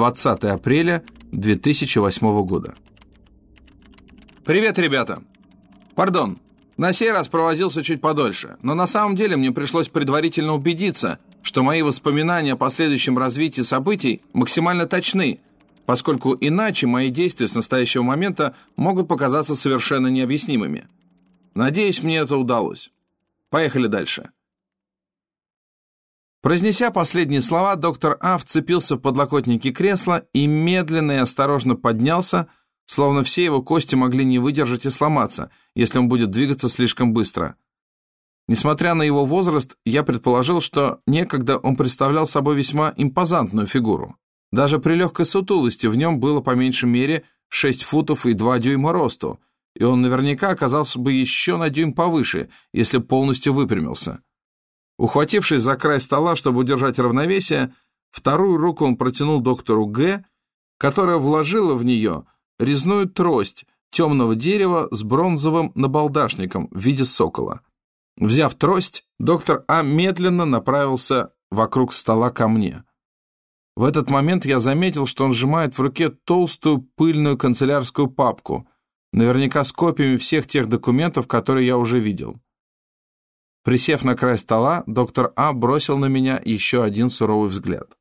20 апреля 2008 года. Привет, ребята! Пардон, на сей раз провозился чуть подольше, но на самом деле мне пришлось предварительно убедиться, что мои воспоминания о последующем развитии событий максимально точны, поскольку иначе мои действия с настоящего момента могут показаться совершенно необъяснимыми. Надеюсь, мне это удалось. Поехали дальше. Произнеся последние слова, доктор А вцепился в подлокотники кресла и медленно и осторожно поднялся, словно все его кости могли не выдержать и сломаться, если он будет двигаться слишком быстро. Несмотря на его возраст, я предположил, что некогда он представлял собой весьма импозантную фигуру. Даже при легкой сутулости в нем было по меньшей мере 6 футов и 2 дюйма росту, и он наверняка оказался бы еще на дюйм повыше, если полностью выпрямился. Ухватившись за край стола, чтобы удержать равновесие, вторую руку он протянул доктору Г., которая вложила в нее резную трость темного дерева с бронзовым набалдашником в виде сокола. Взяв трость, доктор А медленно направился вокруг стола ко мне. В этот момент я заметил, что он сжимает в руке толстую пыльную канцелярскую папку, наверняка с копиями всех тех документов, которые я уже видел. Присев на край стола, доктор А бросил на меня еще один суровый взгляд.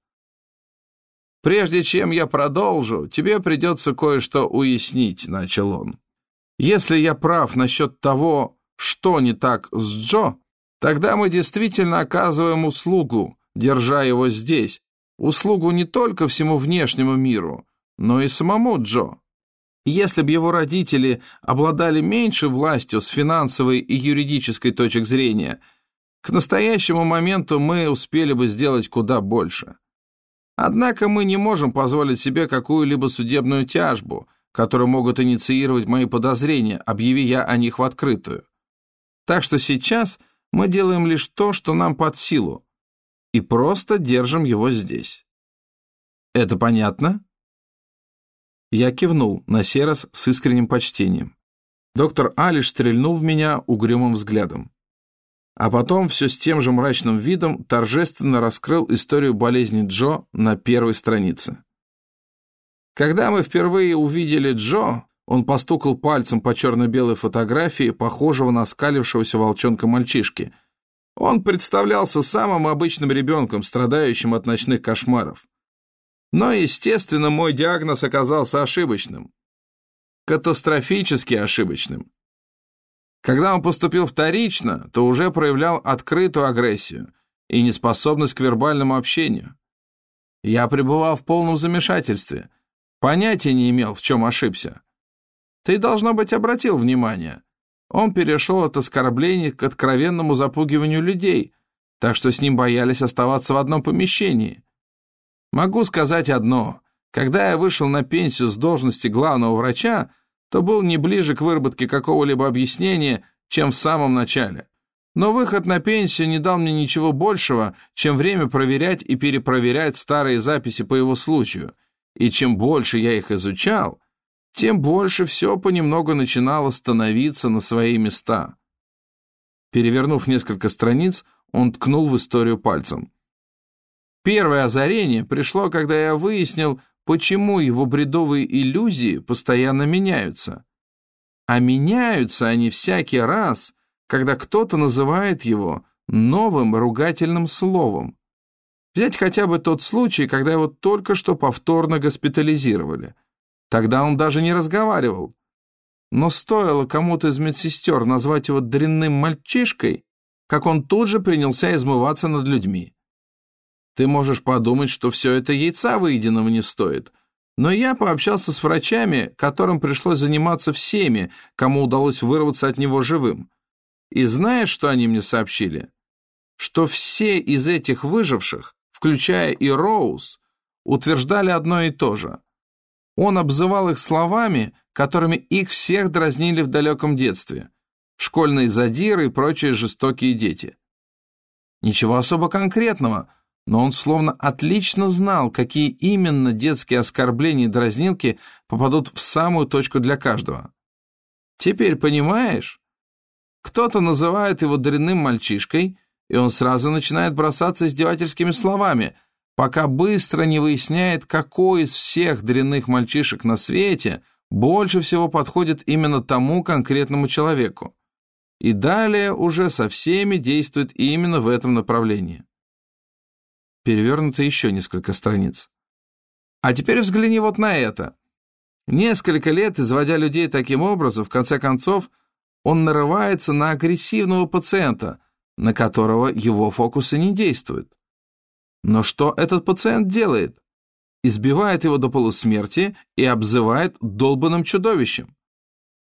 «Прежде чем я продолжу, тебе придется кое-что уяснить», — начал он. «Если я прав насчет того, что не так с Джо, тогда мы действительно оказываем услугу, держа его здесь, услугу не только всему внешнему миру, но и самому Джо. Если бы его родители обладали меньше властью с финансовой и юридической точек зрения, к настоящему моменту мы успели бы сделать куда больше. Однако мы не можем позволить себе какую-либо судебную тяжбу, которую могут инициировать мои подозрения, объяви я о них в открытую. Так что сейчас мы делаем лишь то, что нам под силу, и просто держим его здесь. Это понятно? Я кивнул, на сей раз с искренним почтением. Доктор Алиш стрельнул в меня угрюмым взглядом. А потом все с тем же мрачным видом торжественно раскрыл историю болезни Джо на первой странице. Когда мы впервые увидели Джо, он постукал пальцем по черно-белой фотографии, похожего на скалившегося волчонка мальчишки. Он представлялся самым обычным ребенком, страдающим от ночных кошмаров. Но, естественно, мой диагноз оказался ошибочным. Катастрофически ошибочным. Когда он поступил вторично, то уже проявлял открытую агрессию и неспособность к вербальному общению. Я пребывал в полном замешательстве, понятия не имел, в чем ошибся. Ты, должно быть, обратил внимание. Он перешел от оскорблений к откровенному запугиванию людей, так что с ним боялись оставаться в одном помещении. Могу сказать одно. Когда я вышел на пенсию с должности главного врача, то был не ближе к выработке какого-либо объяснения, чем в самом начале. Но выход на пенсию не дал мне ничего большего, чем время проверять и перепроверять старые записи по его случаю. И чем больше я их изучал, тем больше все понемногу начинало становиться на свои места. Перевернув несколько страниц, он ткнул в историю пальцем. Первое озарение пришло, когда я выяснил, почему его бредовые иллюзии постоянно меняются. А меняются они всякий раз, когда кто-то называет его новым ругательным словом. Взять хотя бы тот случай, когда его только что повторно госпитализировали. Тогда он даже не разговаривал. Но стоило кому-то из медсестер назвать его дрянным мальчишкой, как он тут же принялся измываться над людьми. Ты можешь подумать, что все это яйца выеденного не стоит. Но я пообщался с врачами, которым пришлось заниматься всеми, кому удалось вырваться от него живым. И знаешь, что они мне сообщили? Что все из этих выживших, включая и Роуз, утверждали одно и то же. Он обзывал их словами, которыми их всех дразнили в далеком детстве. Школьные задиры и прочие жестокие дети. Ничего особо конкретного – но он словно отлично знал, какие именно детские оскорбления и дразнилки попадут в самую точку для каждого. Теперь понимаешь? Кто-то называет его дрянным мальчишкой, и он сразу начинает бросаться издевательскими словами, пока быстро не выясняет, какой из всех дрянных мальчишек на свете больше всего подходит именно тому конкретному человеку. И далее уже со всеми действует именно в этом направлении. Перевернуто еще несколько страниц. А теперь взгляни вот на это. Несколько лет, изводя людей таким образом, в конце концов, он нарывается на агрессивного пациента, на которого его фокусы не действуют. Но что этот пациент делает? Избивает его до полусмерти и обзывает долбанным чудовищем.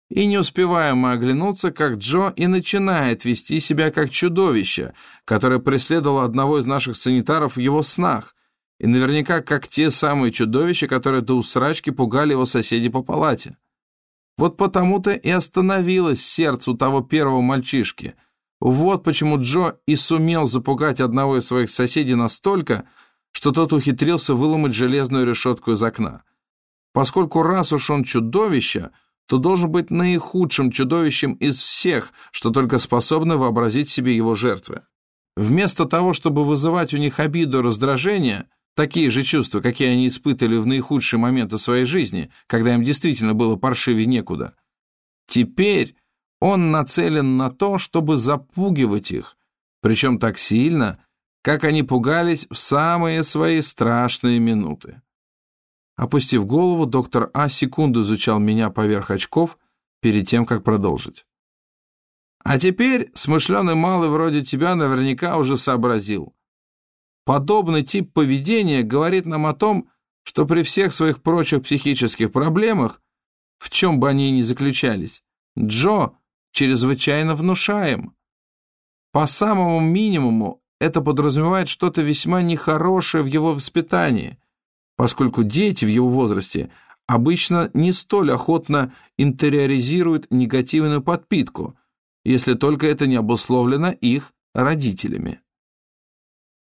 И не успеваем мы оглянуться, как Джо и начинает вести себя как чудовище, которое преследовало одного из наших санитаров в его снах, и наверняка как те самые чудовища, которые до усрачки пугали его соседи по палате. Вот потому-то и остановилось сердце у того первого мальчишки. Вот почему Джо и сумел запугать одного из своих соседей настолько, что тот ухитрился выломать железную решетку из окна. Поскольку раз уж он чудовище — то должен быть наихудшим чудовищем из всех, что только способны вообразить себе его жертвы. Вместо того, чтобы вызывать у них обиду и раздражение, такие же чувства, какие они испытывали в наихудшие моменты своей жизни, когда им действительно было паршивее некуда, теперь он нацелен на то, чтобы запугивать их, причем так сильно, как они пугались в самые свои страшные минуты. Опустив голову, доктор А секунду изучал меня поверх очков перед тем, как продолжить. А теперь смышленый малый вроде тебя наверняка уже сообразил. Подобный тип поведения говорит нам о том, что при всех своих прочих психических проблемах, в чем бы они ни заключались, Джо чрезвычайно внушаем. По самому минимуму это подразумевает что-то весьма нехорошее в его воспитании – поскольку дети в его возрасте обычно не столь охотно интериоризируют негативную подпитку, если только это не обусловлено их родителями.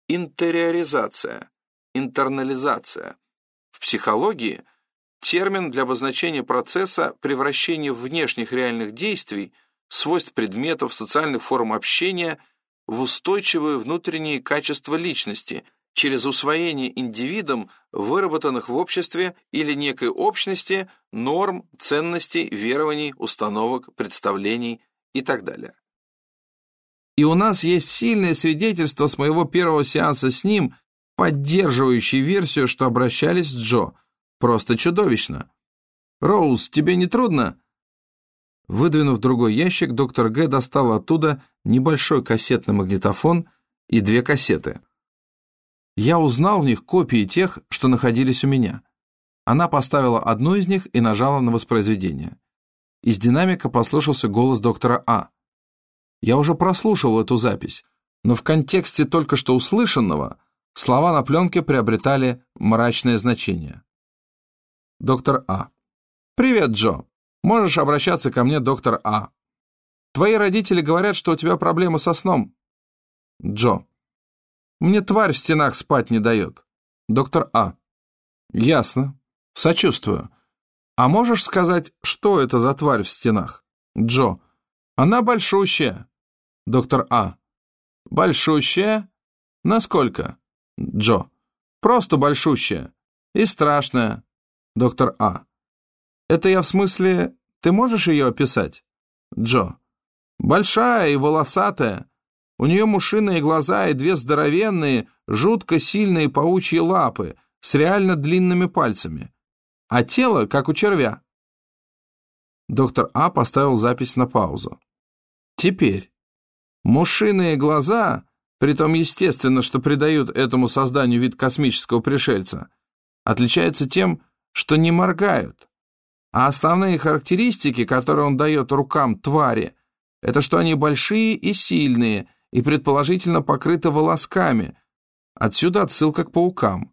Интериоризация, интернализация. В психологии термин для обозначения процесса превращения внешних реальных действий, свойств предметов, социальных форм общения в устойчивые внутренние качества личности – через усвоение индивидом выработанных в обществе или некой общности норм, ценностей, верований, установок, представлений и так далее. И у нас есть сильное свидетельство с моего первого сеанса с ним, поддерживающее версию, что обращались с Джо. Просто чудовищно. «Роуз, тебе не трудно?» Выдвинув другой ящик, доктор Г. достал оттуда небольшой кассетный магнитофон и две кассеты – я узнал в них копии тех, что находились у меня. Она поставила одну из них и нажала на воспроизведение. Из динамика послышался голос доктора А. Я уже прослушал эту запись, но в контексте только что услышанного слова на пленке приобретали мрачное значение. Доктор А. «Привет, Джо. Можешь обращаться ко мне, доктор А. Твои родители говорят, что у тебя проблемы со сном». Джо. Мне тварь в стенах спать не дает. Доктор А. Ясно. Сочувствую. А можешь сказать, что это за тварь в стенах? Джо. Она большущая. Доктор А. Большущая? Насколько? Джо. Просто большущая. И страшная. Доктор А. Это я в смысле, ты можешь ее описать? Джо. Большая и волосатая. У нее мушиные глаза и две здоровенные, жутко сильные паучьи лапы с реально длинными пальцами. А тело, как у червя. Доктор А поставил запись на паузу. Теперь. Мушиные глаза, притом естественно, что придают этому созданию вид космического пришельца, отличаются тем, что не моргают. А основные характеристики, которые он дает рукам твари, это что они большие и сильные, и предположительно покрыта волосками. Отсюда отсылка к паукам.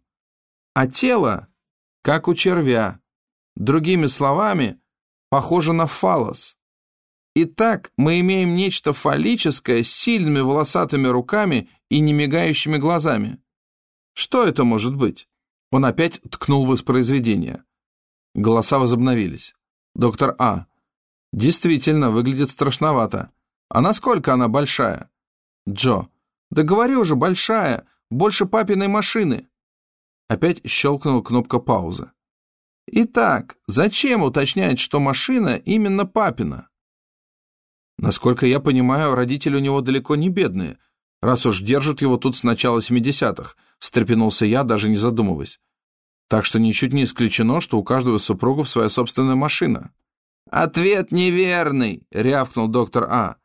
А тело, как у червя. Другими словами, похоже на фалос. Итак, мы имеем нечто фаллическое с сильными волосатыми руками и немигающими глазами. Что это может быть? Он опять ткнул воспроизведение. Голоса возобновились. Доктор А. Действительно, выглядит страшновато. А насколько она большая? Джо. Да говорю же, большая. Больше папиной машины. Опять щелкнула кнопка паузы. Итак, зачем уточнять, что машина именно папина? Насколько я понимаю, родители у него далеко не бедные, раз уж держат его тут с начала 70-х, встрепенулся я, даже не задумываясь. Так что ничуть не исключено, что у каждого из супругов своя собственная машина. «Ответ неверный!» — рявкнул доктор А.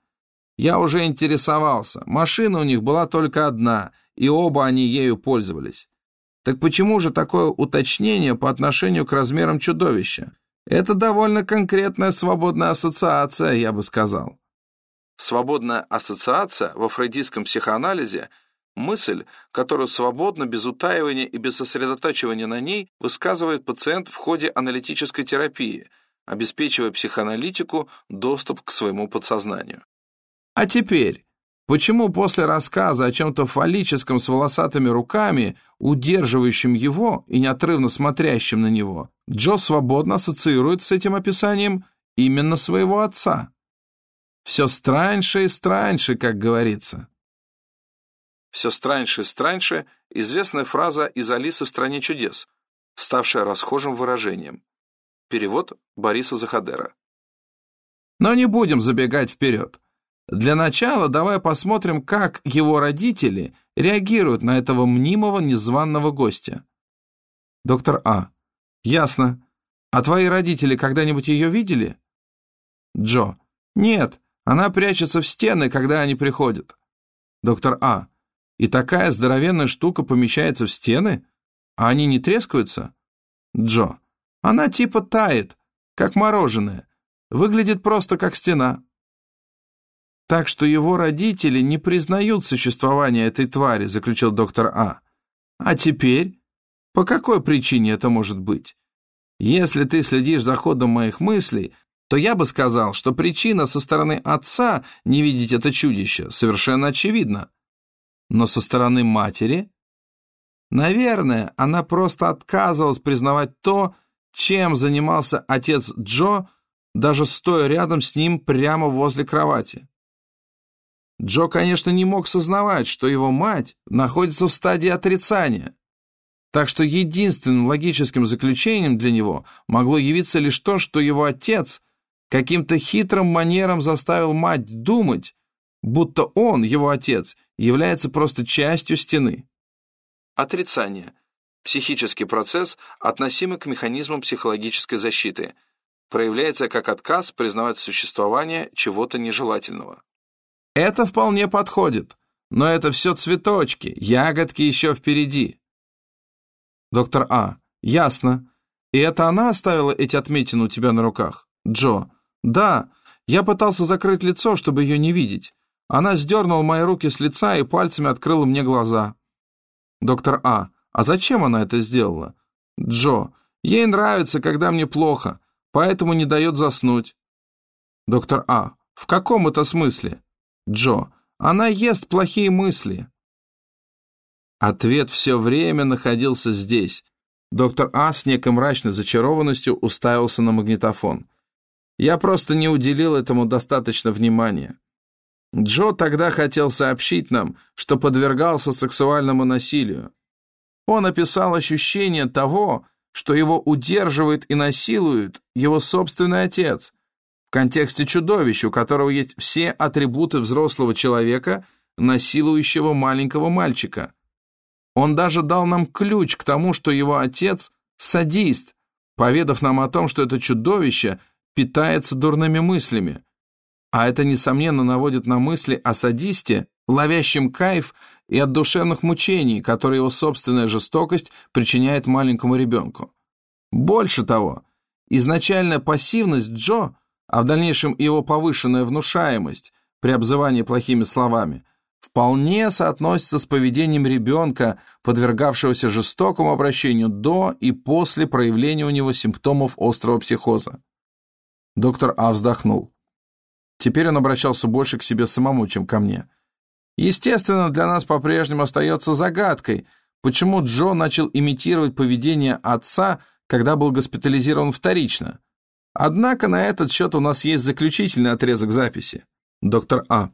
«Я уже интересовался. Машина у них была только одна, и оба они ею пользовались. Так почему же такое уточнение по отношению к размерам чудовища? Это довольно конкретная свободная ассоциация, я бы сказал. Свободная ассоциация во фрейдистском психоанализе – мысль, которую свободно, без утаивания и без сосредотачивания на ней высказывает пациент в ходе аналитической терапии, обеспечивая психоаналитику доступ к своему подсознанию. А теперь, почему после рассказа о чем-то фаллическом с волосатыми руками, удерживающим его и неотрывно смотрящим на него, Джо свободно ассоциирует с этим описанием именно своего отца? Все страньше и страньше, как говорится. Все страньше и страньше – известная фраза из «Алисы в стране чудес», ставшая расхожим выражением. Перевод Бориса Захадера. Но не будем забегать вперед. Для начала давай посмотрим, как его родители реагируют на этого мнимого незваного гостя. Доктор А. Ясно. А твои родители когда-нибудь ее видели? Джо. Нет, она прячется в стены, когда они приходят. Доктор А. И такая здоровенная штука помещается в стены? А они не трескаются? Джо. Она типа тает, как мороженое. Выглядит просто как стена. Так что его родители не признают существование этой твари, заключил доктор А. А теперь? По какой причине это может быть? Если ты следишь за ходом моих мыслей, то я бы сказал, что причина со стороны отца не видеть это чудище совершенно очевидна. Но со стороны матери? Наверное, она просто отказывалась признавать то, чем занимался отец Джо, даже стоя рядом с ним прямо возле кровати. Джо, конечно, не мог сознавать, что его мать находится в стадии отрицания. Так что единственным логическим заключением для него могло явиться лишь то, что его отец каким-то хитрым манером заставил мать думать, будто он, его отец, является просто частью стены. Отрицание. Психический процесс, относимый к механизмам психологической защиты, проявляется как отказ признавать существование чего-то нежелательного. Это вполне подходит, но это все цветочки, ягодки еще впереди. Доктор А. Ясно. И это она оставила эти отметины у тебя на руках? Джо. «Да, я пытался закрыть лицо, чтобы ее не видеть. Она сдернула мои руки с лица и пальцами открыла мне глаза». «Доктор А, а зачем она это сделала?» «Джо, ей нравится, когда мне плохо, поэтому не дает заснуть». «Доктор А, в каком это смысле?» «Джо, она ест плохие мысли». Ответ все время находился здесь. Доктор А с некой мрачной зачарованностью уставился на магнитофон. Я просто не уделил этому достаточно внимания. Джо тогда хотел сообщить нам, что подвергался сексуальному насилию. Он описал ощущение того, что его удерживает и насилует его собственный отец, в контексте чудовища, у которого есть все атрибуты взрослого человека, насилующего маленького мальчика. Он даже дал нам ключ к тому, что его отец – садист, поведав нам о том, что это чудовище – питается дурными мыслями. А это, несомненно, наводит на мысли о садисте, ловящем кайф и от душевных мучений, которые его собственная жестокость причиняет маленькому ребенку. Больше того, изначальная пассивность Джо, а в дальнейшем его повышенная внушаемость при обзывании плохими словами, вполне соотносится с поведением ребенка, подвергавшегося жестокому обращению до и после проявления у него симптомов острого психоза. Доктор А вздохнул. Теперь он обращался больше к себе самому, чем ко мне. Естественно, для нас по-прежнему остается загадкой, почему Джо начал имитировать поведение отца, когда был госпитализирован вторично. Однако на этот счет у нас есть заключительный отрезок записи. Доктор А.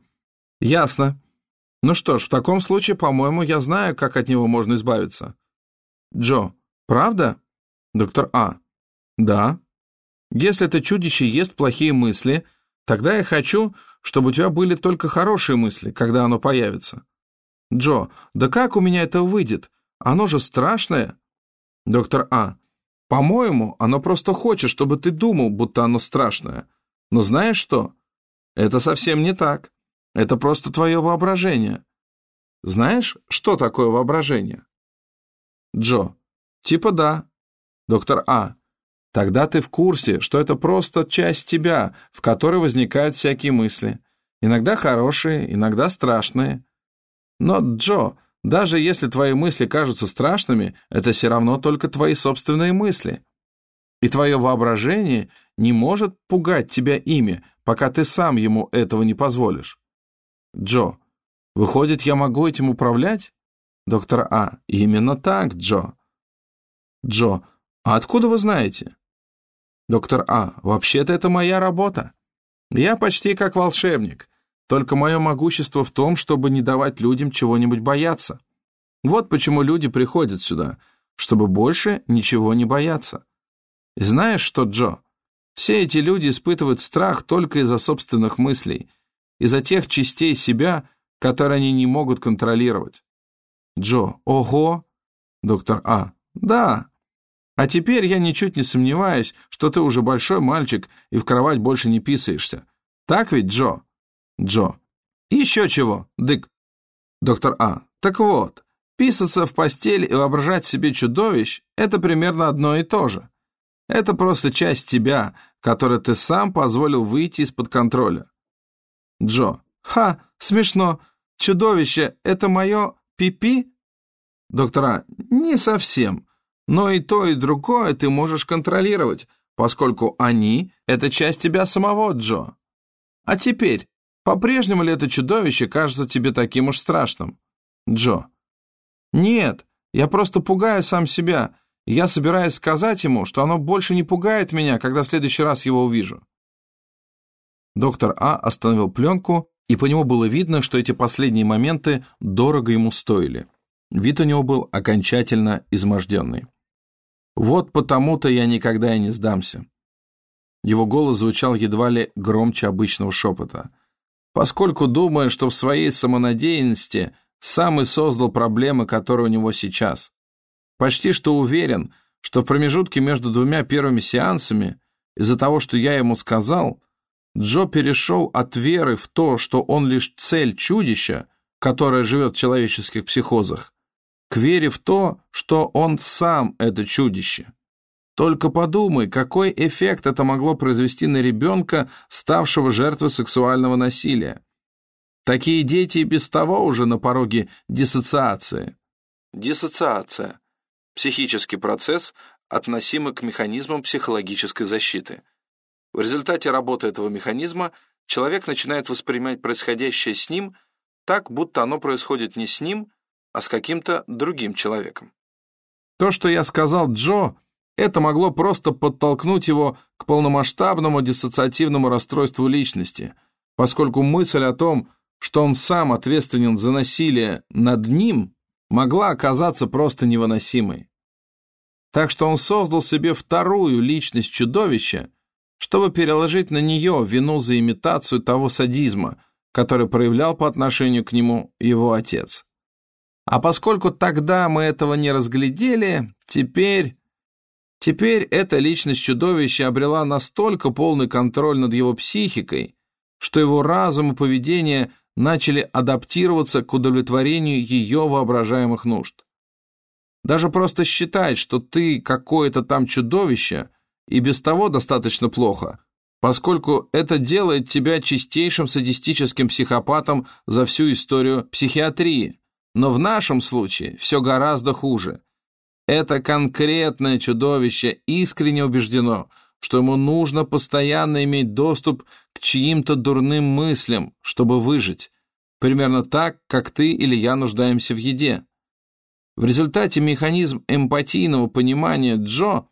Ясно. Ну что ж, в таком случае, по-моему, я знаю, как от него можно избавиться. Джо. Правда? Доктор А. Да. Если это чудище ест плохие мысли, тогда я хочу, чтобы у тебя были только хорошие мысли, когда оно появится. Джо, да как у меня это выйдет? Оно же страшное. Доктор А. По-моему, оно просто хочет, чтобы ты думал, будто оно страшное. Но знаешь что? Это совсем не так. Это просто твое воображение. Знаешь, что такое воображение? Джо. Типа да. Доктор А. Тогда ты в курсе, что это просто часть тебя, в которой возникают всякие мысли. Иногда хорошие, иногда страшные. Но, Джо, даже если твои мысли кажутся страшными, это все равно только твои собственные мысли. И твое воображение не может пугать тебя ими, пока ты сам ему этого не позволишь. Джо, выходит, я могу этим управлять? Доктор А, именно так, Джо. Джо, а откуда вы знаете? Доктор А, вообще-то это моя работа. Я почти как волшебник, только мое могущество в том, чтобы не давать людям чего-нибудь бояться. Вот почему люди приходят сюда, чтобы больше ничего не бояться. Знаешь что, Джо? Все эти люди испытывают страх только из-за собственных мыслей, из-за тех частей себя, которые они не могут контролировать. Джо, ого! Доктор А, да, а теперь я ничуть не сомневаюсь, что ты уже большой мальчик и в кровать больше не писаешься. Так ведь, Джо? Джо. Еще чего, Дык? Доктор А. Так вот, писаться в постель и воображать себе чудовищ – это примерно одно и то же. Это просто часть тебя, которой ты сам позволил выйти из-под контроля. Джо. Ха, смешно. Чудовище – это мое пипи? Доктор А. Не совсем. Но и то, и другое ты можешь контролировать, поскольку они — это часть тебя самого, Джо. А теперь, по-прежнему ли это чудовище кажется тебе таким уж страшным? Джо. Нет, я просто пугаю сам себя. Я собираюсь сказать ему, что оно больше не пугает меня, когда в следующий раз его увижу. Доктор А остановил пленку, и по нему было видно, что эти последние моменты дорого ему стоили. Вид у него был окончательно изможденный. Вот потому-то я никогда и не сдамся. Его голос звучал едва ли громче обычного шепота. Поскольку думаю, что в своей самонадеянности сам и создал проблемы, которые у него сейчас. Почти что уверен, что в промежутке между двумя первыми сеансами, из-за того, что я ему сказал, Джо перешел от веры в то, что он лишь цель чудища, которое живет в человеческих психозах, к вере в то, что он сам это чудище. Только подумай, какой эффект это могло произвести на ребенка, ставшего жертвой сексуального насилия. Такие дети и без того уже на пороге диссоциации. Диссоциация – психический процесс, относимый к механизмам психологической защиты. В результате работы этого механизма человек начинает воспринимать происходящее с ним так, будто оно происходит не с ним, а с каким-то другим человеком. То, что я сказал Джо, это могло просто подтолкнуть его к полномасштабному диссоциативному расстройству личности, поскольку мысль о том, что он сам ответственен за насилие над ним, могла оказаться просто невыносимой. Так что он создал себе вторую личность чудовища, чтобы переложить на нее вину за имитацию того садизма, который проявлял по отношению к нему его отец. А поскольку тогда мы этого не разглядели, теперь... Теперь эта личность чудовища обрела настолько полный контроль над его психикой, что его разум и поведение начали адаптироваться к удовлетворению ее воображаемых нужд. Даже просто считать, что ты какое-то там чудовище, и без того достаточно плохо, поскольку это делает тебя чистейшим садистическим психопатом за всю историю психиатрии. Но в нашем случае все гораздо хуже. Это конкретное чудовище искренне убеждено, что ему нужно постоянно иметь доступ к чьим-то дурным мыслям, чтобы выжить. Примерно так, как ты или я нуждаемся в еде. В результате механизм эмпатийного понимания Джо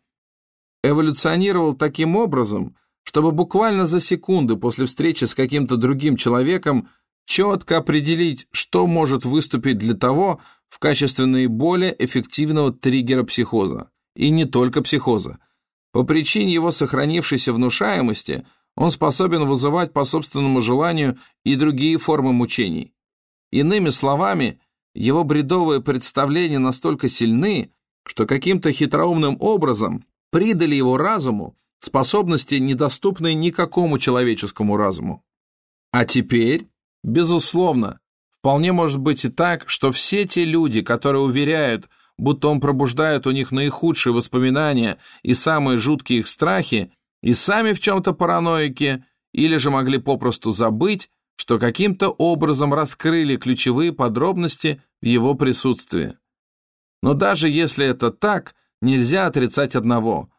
эволюционировал таким образом, чтобы буквально за секунды после встречи с каким-то другим человеком четко определить, что может выступить для того в качестве наиболее эффективного триггера психоза. И не только психоза. По причине его сохранившейся внушаемости он способен вызывать по собственному желанию и другие формы мучений. Иными словами, его бредовые представления настолько сильны, что каким-то хитроумным образом придали его разуму способности, недоступные никакому человеческому разуму. А теперь, безусловно, вполне может быть и так, что все те люди, которые уверяют, будто он пробуждает у них наихудшие воспоминания и самые жуткие их страхи, и сами в чем-то параноики, или же могли попросту забыть, что каким-то образом раскрыли ключевые подробности в его присутствии. Но даже если это так, нельзя отрицать одного.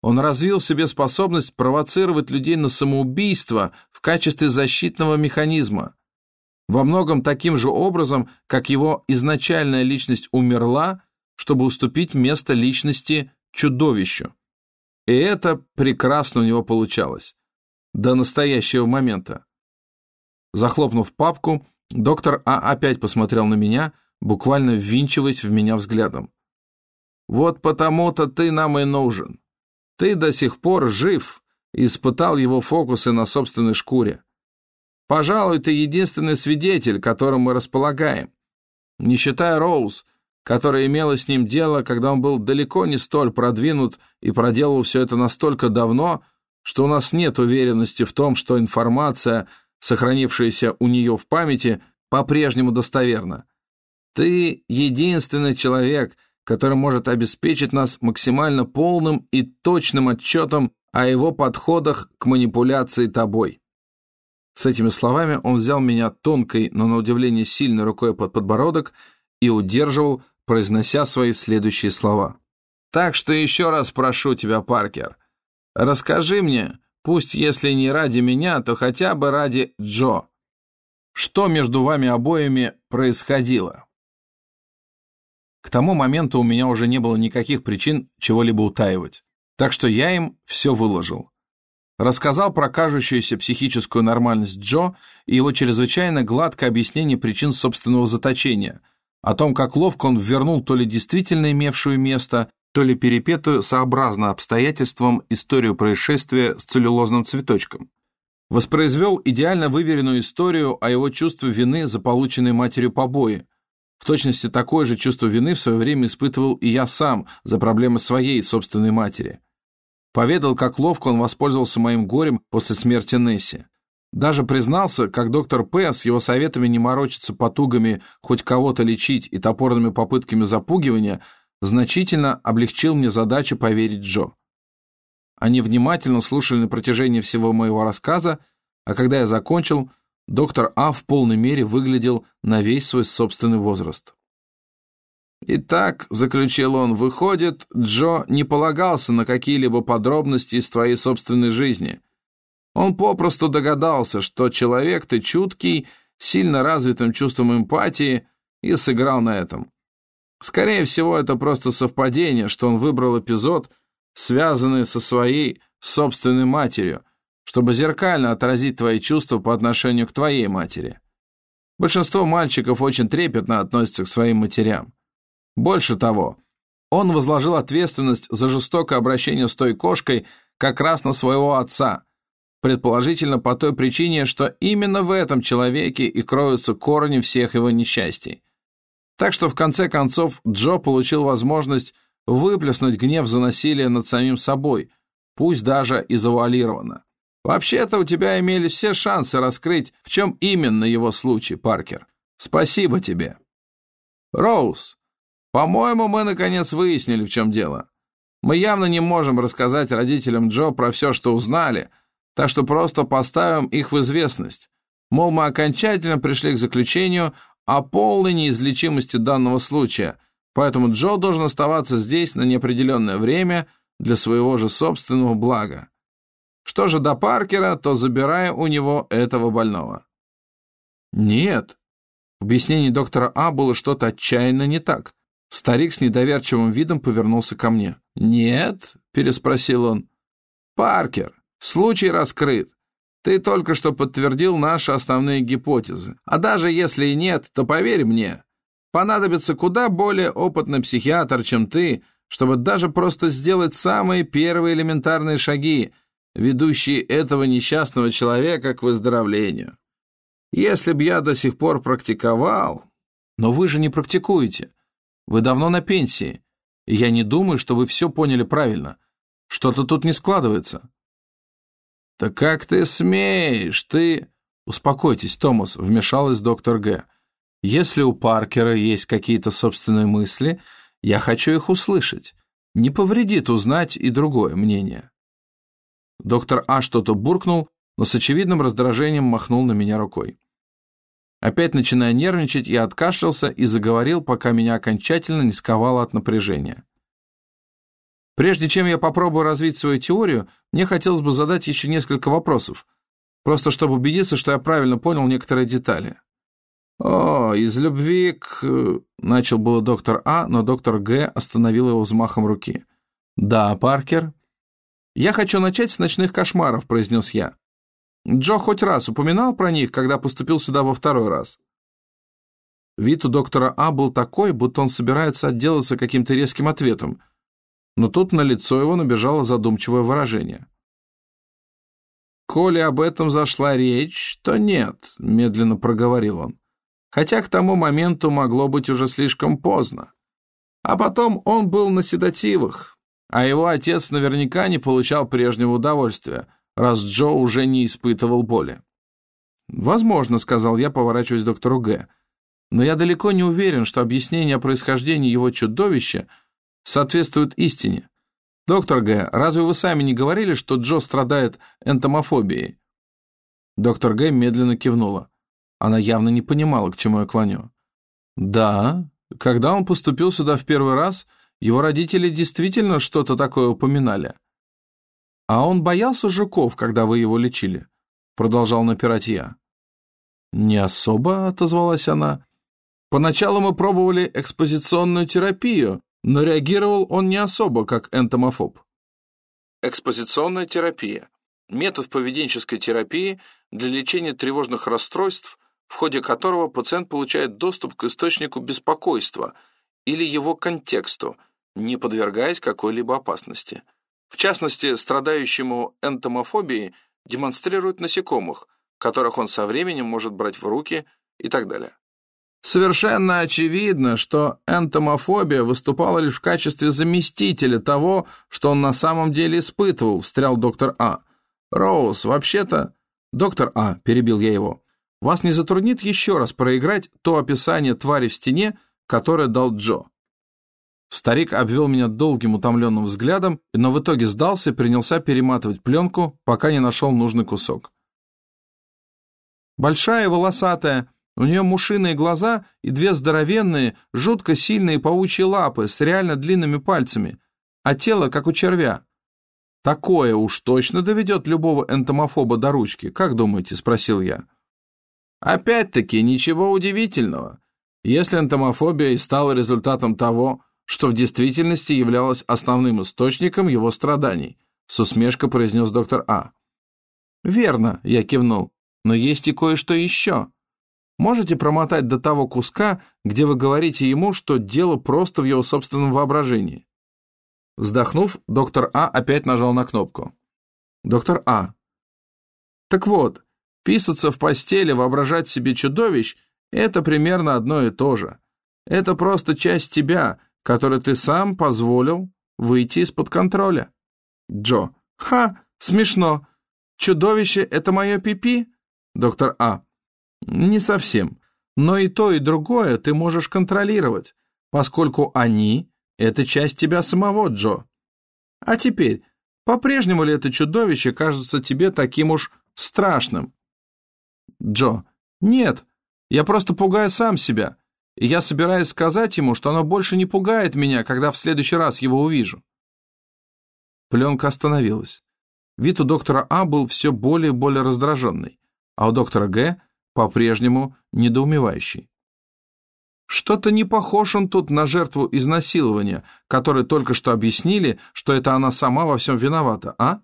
Он развил в себе способность провоцировать людей на самоубийство в качестве защитного механизма. Во многом таким же образом, как его изначальная личность умерла, чтобы уступить место личности чудовищу. И это прекрасно у него получалось. До настоящего момента. Захлопнув папку, доктор А опять посмотрел на меня, буквально ввинчиваясь в меня взглядом. «Вот потому-то ты нам и нужен. Ты до сих пор жив испытал его фокусы на собственной шкуре. Пожалуй, ты единственный свидетель, которым мы располагаем. Не считая Роуз, которая имела с ним дело, когда он был далеко не столь продвинут и проделал все это настолько давно, что у нас нет уверенности в том, что информация, сохранившаяся у нее в памяти, по-прежнему достоверна. Ты единственный человек, который может обеспечить нас максимально полным и точным отчетом о его подходах к манипуляции тобой. С этими словами он взял меня тонкой, но на удивление сильной рукой под подбородок и удерживал, произнося свои следующие слова. «Так что еще раз прошу тебя, Паркер, расскажи мне, пусть если не ради меня, то хотя бы ради Джо, что между вами обоими происходило?» К тому моменту у меня уже не было никаких причин чего-либо утаивать, так что я им все выложил. Рассказал про кажущуюся психическую нормальность Джо и его чрезвычайно гладкое объяснение причин собственного заточения, о том, как ловко он вернул то ли действительно имевшую место, то ли перепетую сообразно обстоятельствам историю происшествия с целлюлозным цветочком. Воспроизвел идеально выверенную историю о его чувстве вины за полученные матерью побои, в точности такое же чувство вины в свое время испытывал и я сам за проблемы своей собственной матери. Поведал, как ловко он воспользовался моим горем после смерти Несси. Даже признался, как доктор П. с его советами не морочиться потугами хоть кого-то лечить и топорными попытками запугивания значительно облегчил мне задачу поверить Джо. Они внимательно слушали на протяжении всего моего рассказа, а когда я закончил, доктор А в полной мере выглядел на весь свой собственный возраст. «Итак», — заключил он, — «выходит, Джо не полагался на какие-либо подробности из твоей собственной жизни. Он попросту догадался, что человек ты чуткий, сильно развитым чувством эмпатии, и сыграл на этом. Скорее всего, это просто совпадение, что он выбрал эпизод, связанный со своей собственной матерью, чтобы зеркально отразить твои чувства по отношению к твоей матери. Большинство мальчиков очень трепетно относятся к своим матерям. Больше того, он возложил ответственность за жестокое обращение с той кошкой как раз на своего отца, предположительно по той причине, что именно в этом человеке и кроются корни всех его несчастий. Так что в конце концов Джо получил возможность выплеснуть гнев за насилие над самим собой, пусть даже и завуалированно. Вообще-то у тебя имели все шансы раскрыть, в чем именно его случай, Паркер. Спасибо тебе. Роуз, по-моему, мы наконец выяснили, в чем дело. Мы явно не можем рассказать родителям Джо про все, что узнали, так что просто поставим их в известность. Мол, мы окончательно пришли к заключению о полной неизлечимости данного случая, поэтому Джо должен оставаться здесь на неопределенное время для своего же собственного блага. Что же до Паркера, то забирая у него этого больного. Нет. В объяснении доктора А было что-то отчаянно не так. Старик с недоверчивым видом повернулся ко мне. «Нет?» — переспросил он. «Паркер, случай раскрыт. Ты только что подтвердил наши основные гипотезы. А даже если и нет, то поверь мне, понадобится куда более опытный психиатр, чем ты, чтобы даже просто сделать самые первые элементарные шаги, ведущие этого несчастного человека к выздоровлению. Если б я до сих пор практиковал... Но вы же не практикуете. Вы давно на пенсии. Я не думаю, что вы все поняли правильно. Что-то тут не складывается. «Да как ты смеешь, ты...» «Успокойтесь, Томас», — вмешалась доктор Г. «Если у Паркера есть какие-то собственные мысли, я хочу их услышать. Не повредит узнать и другое мнение». Доктор А что-то буркнул, но с очевидным раздражением махнул на меня рукой. Опять начиная нервничать, я откашлялся и заговорил, пока меня окончательно не сковало от напряжения. Прежде чем я попробую развить свою теорию, мне хотелось бы задать еще несколько вопросов, просто чтобы убедиться, что я правильно понял некоторые детали. «О, из любви к...» — начал было доктор А, но доктор Г остановил его взмахом руки. «Да, Паркер?» «Я хочу начать с ночных кошмаров», — произнес я. Джо хоть раз упоминал про них, когда поступил сюда во второй раз?» Вид у доктора А был такой, будто он собирается отделаться каким-то резким ответом, но тут на лицо его набежало задумчивое выражение. «Коли об этом зашла речь, то нет», — медленно проговорил он. «Хотя к тому моменту могло быть уже слишком поздно. А потом он был на седативах, а его отец наверняка не получал прежнего удовольствия, раз Джо уже не испытывал боли. «Возможно», — сказал я, поворачиваясь к доктору Г. «Но я далеко не уверен, что объяснение о происхождении его чудовища соответствует истине. Доктор Г., разве вы сами не говорили, что Джо страдает энтомофобией?» Доктор Г. медленно кивнула. Она явно не понимала, к чему я клоню. «Да, когда он поступил сюда в первый раз, его родители действительно что-то такое упоминали. «А он боялся жуков, когда вы его лечили?» Продолжал напирать я. «Не особо», — отозвалась она. «Поначалу мы пробовали экспозиционную терапию, но реагировал он не особо, как энтомофоб». Экспозиционная терапия – метод поведенческой терапии для лечения тревожных расстройств, в ходе которого пациент получает доступ к источнику беспокойства или его контексту, не подвергаясь какой-либо опасности. В частности, страдающему энтомофобией демонстрируют насекомых, которых он со временем может брать в руки и так далее. Совершенно очевидно, что энтомофобия выступала лишь в качестве заместителя того, что он на самом деле испытывал, встрял доктор А. Роуз, вообще-то... Доктор А, перебил я его, вас не затруднит еще раз проиграть то описание твари в стене, которое дал Джо? Старик обвел меня долгим утомленным взглядом, но в итоге сдался и принялся перематывать пленку, пока не нашел нужный кусок. Большая, волосатая, у нее мушиные глаза и две здоровенные, жутко сильные паучьи лапы с реально длинными пальцами, а тело как у червя. Такое уж точно доведет любого энтомофоба до ручки, как думаете, спросил я. Опять-таки, ничего удивительного. Если энтомофобия и стала результатом того, что в действительности являлось основным источником его страданий, с усмешкой произнес доктор А. «Верно», — я кивнул, — «но есть и кое-что еще. Можете промотать до того куска, где вы говорите ему, что дело просто в его собственном воображении?» Вздохнув, доктор А опять нажал на кнопку. «Доктор А. Так вот, писаться в постели, воображать себе чудовищ — это примерно одно и то же. Это просто часть тебя, который ты сам позволил выйти из-под контроля. Джо. Ха, смешно. Чудовище — это мое пипи? Доктор А. Не совсем. Но и то, и другое ты можешь контролировать, поскольку они — это часть тебя самого, Джо. А теперь, по-прежнему ли это чудовище кажется тебе таким уж страшным? Джо. Нет, я просто пугаю сам себя и я собираюсь сказать ему, что оно больше не пугает меня, когда в следующий раз его увижу. Пленка остановилась. Вид у доктора А был все более и более раздраженный, а у доктора Г по-прежнему недоумевающий. Что-то не похож он тут на жертву изнасилования, которой только что объяснили, что это она сама во всем виновата, а?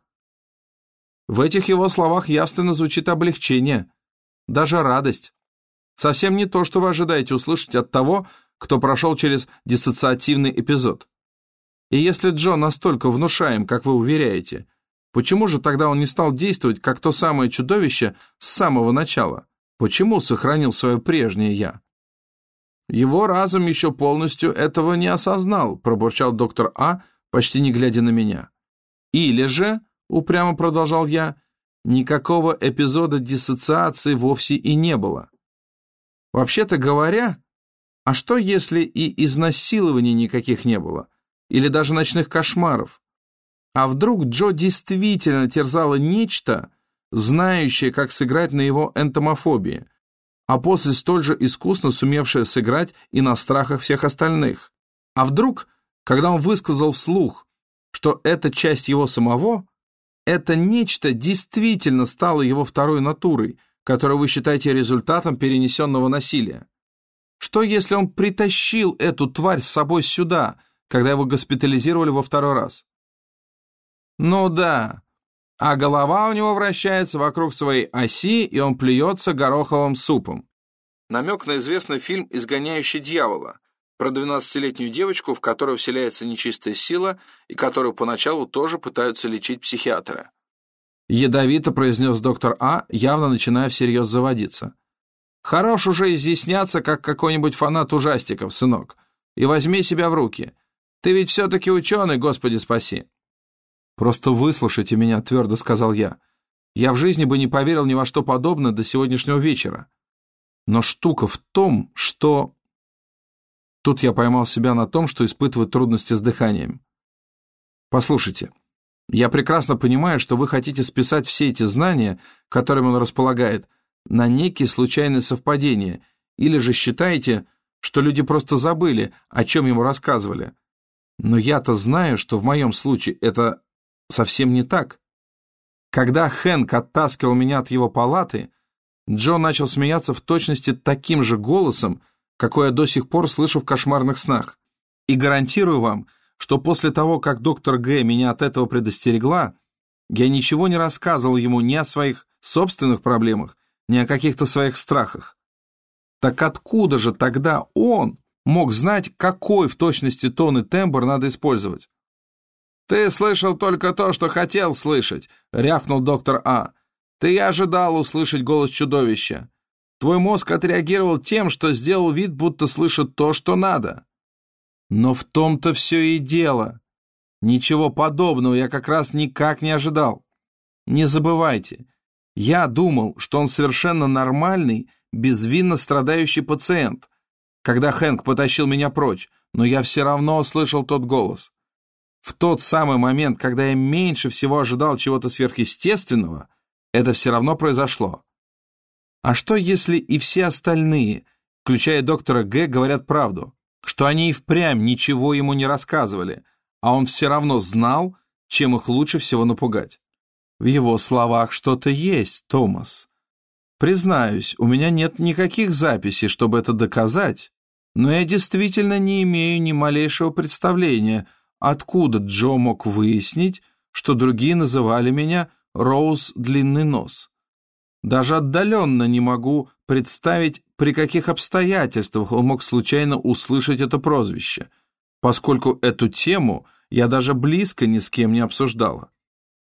В этих его словах явственно звучит облегчение, даже радость. Совсем не то, что вы ожидаете услышать от того, кто прошел через диссоциативный эпизод. И если Джо настолько внушаем, как вы уверяете, почему же тогда он не стал действовать, как то самое чудовище с самого начала? Почему сохранил свое прежнее «я»? Его разум еще полностью этого не осознал, пробурчал доктор А, почти не глядя на меня. Или же, упрямо продолжал я, никакого эпизода диссоциации вовсе и не было. Вообще-то говоря, а что если и изнасилований никаких не было? Или даже ночных кошмаров? А вдруг Джо действительно терзало нечто, знающее, как сыграть на его энтомофобии, а после столь же искусно сумевшее сыграть и на страхах всех остальных? А вдруг, когда он высказал вслух, что это часть его самого, это нечто действительно стало его второй натурой, которую вы считаете результатом перенесенного насилия? Что, если он притащил эту тварь с собой сюда, когда его госпитализировали во второй раз? Ну да, а голова у него вращается вокруг своей оси, и он плюется гороховым супом. Намек на известный фильм «Изгоняющий дьявола», про 12-летнюю девочку, в которую вселяется нечистая сила и которую поначалу тоже пытаются лечить психиатры. Ядовито произнес доктор А, явно начиная всерьез заводиться. Хорош уже изъясняться, как какой-нибудь фанат ужастиков, сынок. И возьми себя в руки. Ты ведь все-таки ученый, Господи спаси. Просто выслушайте меня, твердо сказал я. Я в жизни бы не поверил ни во что подобное до сегодняшнего вечера. Но штука в том, что... Тут я поймал себя на том, что испытываю трудности с дыханием. Послушайте, я прекрасно понимаю, что вы хотите списать все эти знания, которыми он располагает, на некие случайные совпадения, или же считаете, что люди просто забыли, о чем ему рассказывали. Но я-то знаю, что в моем случае это совсем не так. Когда Хэнк оттаскивал меня от его палаты, Джо начал смеяться в точности таким же голосом, какой я до сих пор слышу в кошмарных снах. И гарантирую вам, что после того, как доктор Г. меня от этого предостерегла, я ничего не рассказывал ему ни о своих собственных проблемах, ни о каких-то своих страхах. Так откуда же тогда он мог знать, какой в точности тон и тембр надо использовать? «Ты слышал только то, что хотел слышать», — рявкнул доктор А. «Ты и ожидал услышать голос чудовища. Твой мозг отреагировал тем, что сделал вид, будто слышит то, что надо». Но в том-то все и дело. Ничего подобного я как раз никак не ожидал. Не забывайте, я думал, что он совершенно нормальный, безвинно страдающий пациент, когда Хэнк потащил меня прочь, но я все равно услышал тот голос. В тот самый момент, когда я меньше всего ожидал чего-то сверхъестественного, это все равно произошло. А что, если и все остальные, включая доктора Г, говорят правду, что они и впрямь ничего ему не рассказывали, а он все равно знал, чем их лучше всего напугать? В его словах что-то есть, Томас. Признаюсь, у меня нет никаких записей, чтобы это доказать, но я действительно не имею ни малейшего представления, откуда Джо мог выяснить, что другие называли меня Роуз Длинный Нос. Даже отдаленно не могу представить, при каких обстоятельствах он мог случайно услышать это прозвище, поскольку эту тему я даже близко ни с кем не обсуждала.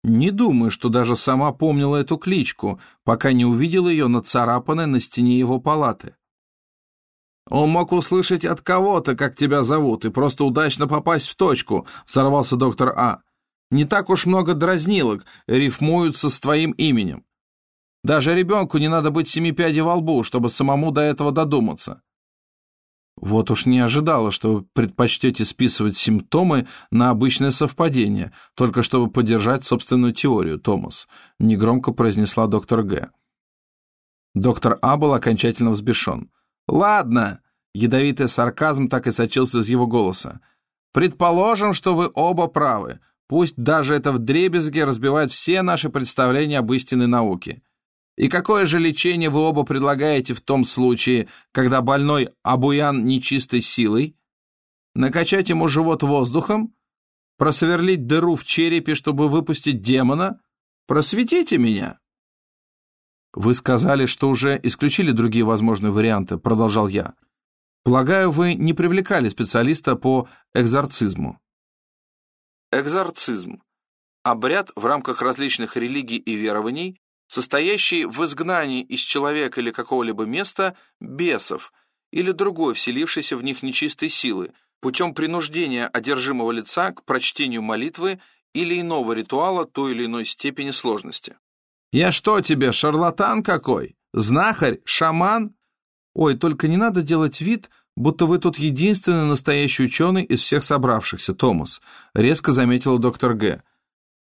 Не думаю, что даже сама помнила эту кличку, пока не увидела ее нацарапанной на стене его палаты. «Он мог услышать от кого-то, как тебя зовут, и просто удачно попасть в точку», — взорвался доктор А. «Не так уж много дразнилок рифмуются с твоим именем. Даже ребенку не надо быть семи пядей во лбу, чтобы самому до этого додуматься. Вот уж не ожидала, что вы предпочтете списывать симптомы на обычное совпадение, только чтобы поддержать собственную теорию, Томас, негромко произнесла доктор Г. Доктор А был окончательно взбешен. «Ладно», — ядовитый сарказм так и сочился из его голоса. «Предположим, что вы оба правы. Пусть даже это вдребезги разбивает все наши представления об истинной науке. И какое же лечение вы оба предлагаете в том случае, когда больной обуян нечистой силой? Накачать ему живот воздухом? Просверлить дыру в черепе, чтобы выпустить демона? Просветите меня!» «Вы сказали, что уже исключили другие возможные варианты», — продолжал я. «Полагаю, вы не привлекали специалиста по экзорцизму». Экзорцизм — обряд в рамках различных религий и верований, состоящий в изгнании из человека или какого-либо места бесов или другой вселившейся в них нечистой силы путем принуждения одержимого лица к прочтению молитвы или иного ритуала той или иной степени сложности. «Я что тебе, шарлатан какой? Знахарь? Шаман?» «Ой, только не надо делать вид, будто вы тут единственный настоящий ученый из всех собравшихся, Томас», резко заметила доктор Г.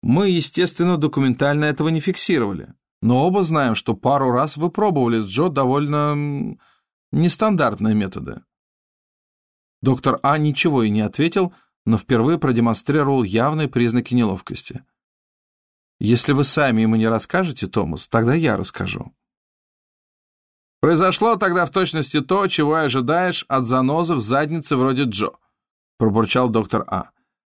«Мы, естественно, документально этого не фиксировали но оба знаем, что пару раз вы пробовали с Джо довольно нестандартные методы. Доктор А ничего и не ответил, но впервые продемонстрировал явные признаки неловкости. «Если вы сами ему не расскажете, Томас, тогда я расскажу». «Произошло тогда в точности то, чего ожидаешь от занозы в заднице вроде Джо», пробурчал доктор А.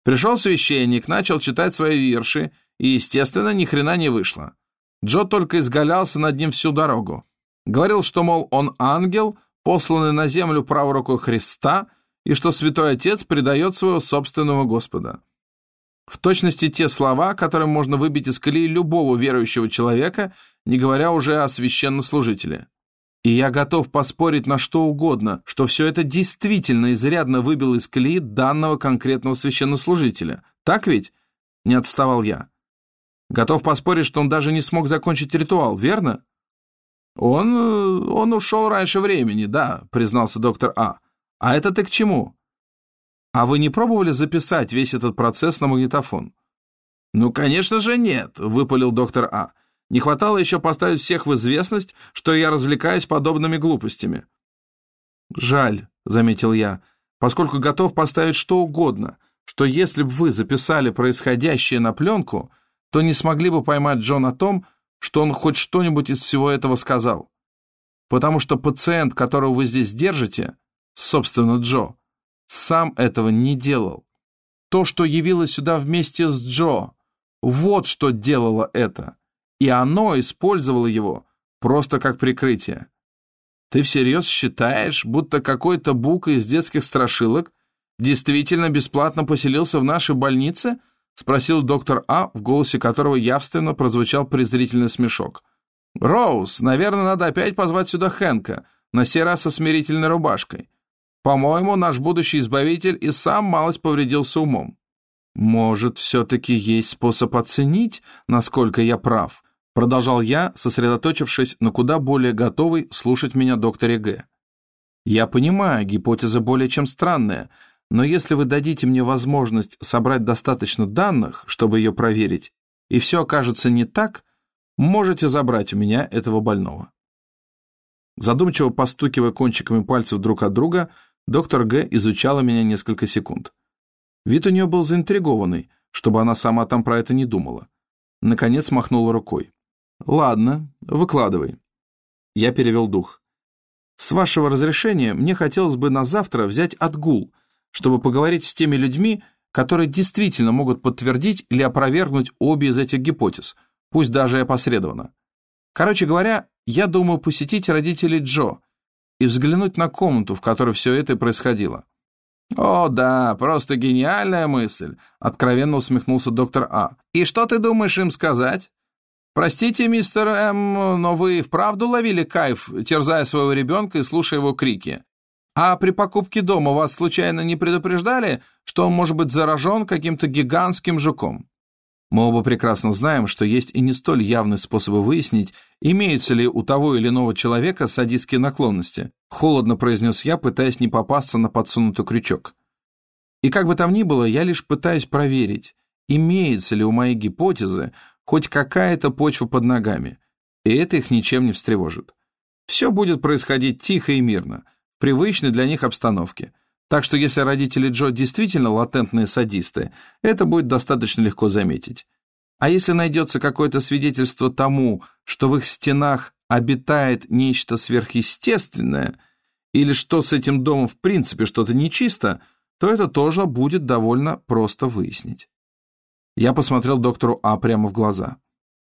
«Пришел священник, начал читать свои вирши, и, естественно, ни хрена не вышло. Джо только изгалялся над ним всю дорогу. Говорил, что, мол, он ангел, посланный на землю правой рукой Христа, и что Святой Отец предает своего собственного Господа. В точности те слова, которые можно выбить из колеи любого верующего человека, не говоря уже о священнослужителе. И я готов поспорить на что угодно, что все это действительно изрядно выбило из колеи данного конкретного священнослужителя. Так ведь? Не отставал я. Готов поспорить, что он даже не смог закончить ритуал, верно? Он... Э, он ушел раньше времени, да, признался доктор А. А это ты к чему? А вы не пробовали записать весь этот процесс на магнитофон? Ну, конечно же, нет, выпалил доктор А. Не хватало еще поставить всех в известность, что я развлекаюсь подобными глупостями. Жаль, заметил я, поскольку готов поставить что угодно, что если бы вы записали происходящее на пленку, то не смогли бы поймать Джо на том, что он хоть что-нибудь из всего этого сказал. Потому что пациент, которого вы здесь держите, собственно, Джо, сам этого не делал. То, что явилось сюда вместе с Джо, вот что делало это. И оно использовало его просто как прикрытие. Ты всерьез считаешь, будто какой-то бука из детских страшилок действительно бесплатно поселился в нашей больнице – Спросил доктор А, в голосе которого явственно прозвучал презрительный смешок. «Роуз, наверное, надо опять позвать сюда Хэнка, на сей раз со смирительной рубашкой. По-моему, наш будущий избавитель и сам малость повредился умом». «Может, все-таки есть способ оценить, насколько я прав?» Продолжал я, сосредоточившись на куда более готовой слушать меня докторе Г. «Я понимаю, гипотеза более чем странная, но если вы дадите мне возможность собрать достаточно данных, чтобы ее проверить, и все окажется не так, можете забрать у меня этого больного. Задумчиво постукивая кончиками пальцев друг от друга, доктор Г. изучала меня несколько секунд. Вид у нее был заинтригованный, чтобы она сама там про это не думала. Наконец махнула рукой. «Ладно, выкладывай». Я перевел дух. «С вашего разрешения мне хотелось бы на завтра взять отгул, чтобы поговорить с теми людьми, которые действительно могут подтвердить или опровергнуть обе из этих гипотез, пусть даже и опосредованно. Короче говоря, я думаю посетить родителей Джо и взглянуть на комнату, в которой все это происходило. «О, да, просто гениальная мысль», — откровенно усмехнулся доктор А. «И что ты думаешь им сказать?» «Простите, мистер М, но вы вправду ловили кайф, терзая своего ребенка и слушая его крики? А при покупке дома вас случайно не предупреждали, что он может быть заражен каким-то гигантским жуком? Мы оба прекрасно знаем, что есть и не столь явные способы выяснить, имеются ли у того или иного человека садистские наклонности. Холодно произнес я, пытаясь не попасться на подсунутый крючок. И как бы там ни было, я лишь пытаюсь проверить, имеется ли у моей гипотезы хоть какая-то почва под ногами, и это их ничем не встревожит. Все будет происходить тихо и мирно — привычной для них обстановке. Так что если родители Джо действительно латентные садисты, это будет достаточно легко заметить. А если найдется какое-то свидетельство тому, что в их стенах обитает нечто сверхъестественное, или что с этим домом в принципе что-то нечисто, то это тоже будет довольно просто выяснить. Я посмотрел доктору А прямо в глаза.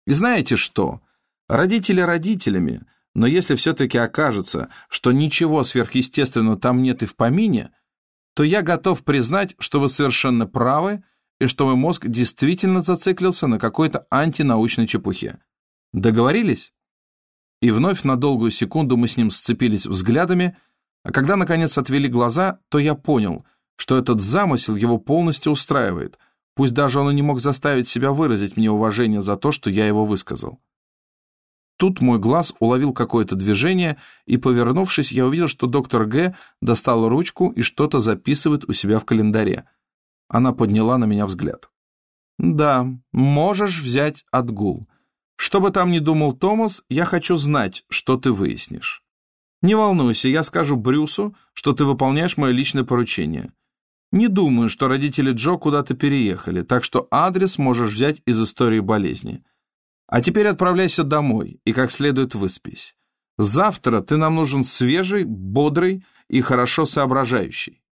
И знаете что? Родители родителями, но если все-таки окажется, что ничего сверхъестественного там нет и в помине, то я готов признать, что вы совершенно правы и что мой мозг действительно зациклился на какой-то антинаучной чепухе. Договорились? И вновь на долгую секунду мы с ним сцепились взглядами, а когда, наконец, отвели глаза, то я понял, что этот замысел его полностью устраивает, пусть даже он и не мог заставить себя выразить мне уважение за то, что я его высказал. Тут мой глаз уловил какое-то движение, и, повернувшись, я увидел, что доктор Г. достал ручку и что-то записывает у себя в календаре. Она подняла на меня взгляд. «Да, можешь взять отгул. Что бы там ни думал Томас, я хочу знать, что ты выяснишь. Не волнуйся, я скажу Брюсу, что ты выполняешь мое личное поручение. Не думаю, что родители Джо куда-то переехали, так что адрес можешь взять из истории болезни. А теперь отправляйся домой и как следует выспись. Завтра ты нам нужен свежий, бодрый и хорошо соображающий.